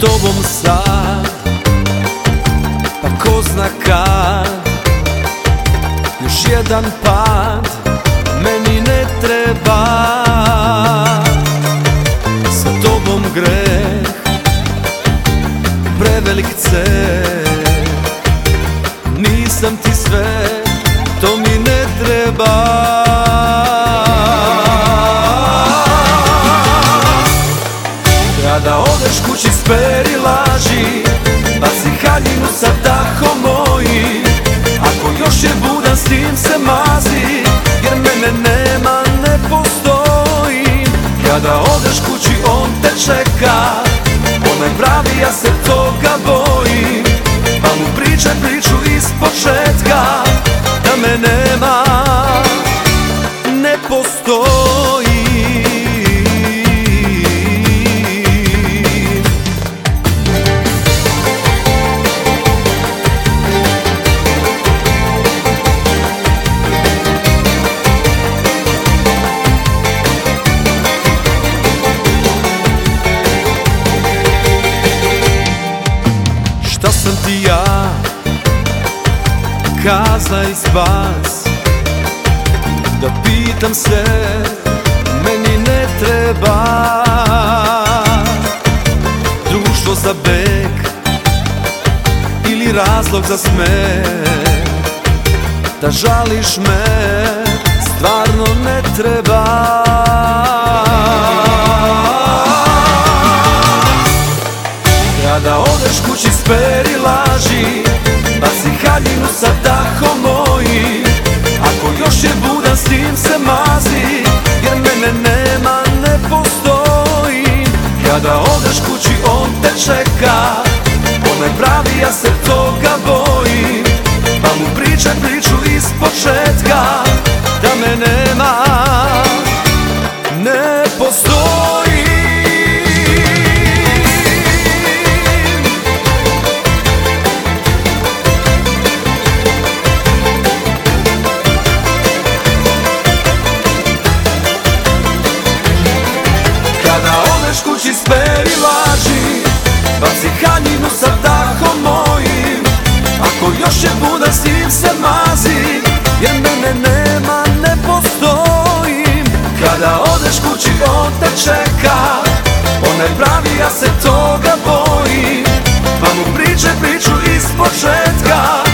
tobom sad. Pa ko zna kad? Još jedan pad Meni ne treba. Sa tobom greh Prevelik ceh. Nisam ti sve To mi ne treba. Kada odeš kući speri laži Baci haljinu sa dahom moji. Ako još je budan s tim se mazi Jer mene nema, ne postoji. Kada odeš kući on te čeka Onaj pravi, ja se toga bojim. Pa mu pričaj priču iz početka Da me nema, ne postoji Kazna i spas Da pitam se Meni ne treba. Društvo za beg Ili razlog za smeh Da žališ me Stvarno ne treba. Kada odeš kući speri laži Kada odeš kući on te čeka. Onaj pravi, ja se toga bojim. Pa mu pričaj priču iz početka Baci haljinu sa dahom mojim Ako još je budan s tim se mazi Jer mene nema, ne postojim. Kada odeš kući on te čeka Onaj pravi, ja se toga bojim. Pa mu pričaj priču iz početka